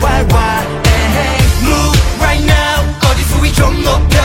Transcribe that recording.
why, why. Hey, hey, move right now. 어디서 위좀 높여.